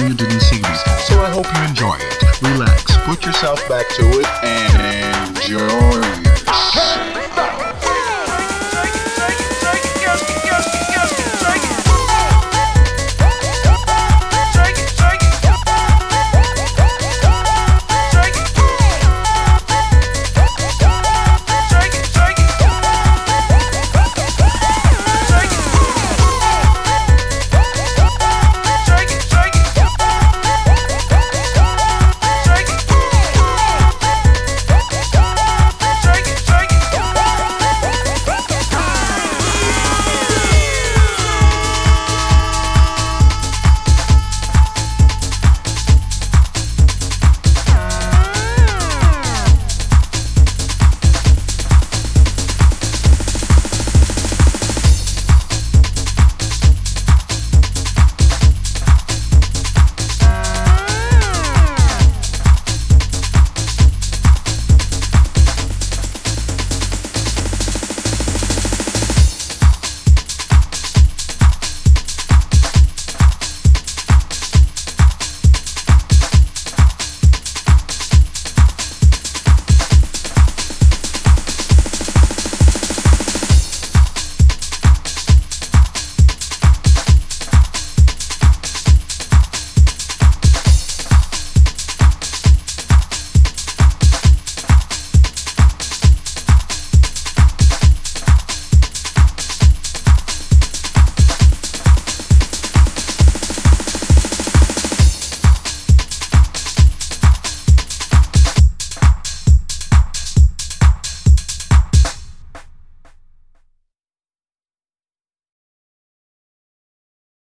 series, so I hope you enjoy it. Relax, put yourself back to it, and enjoy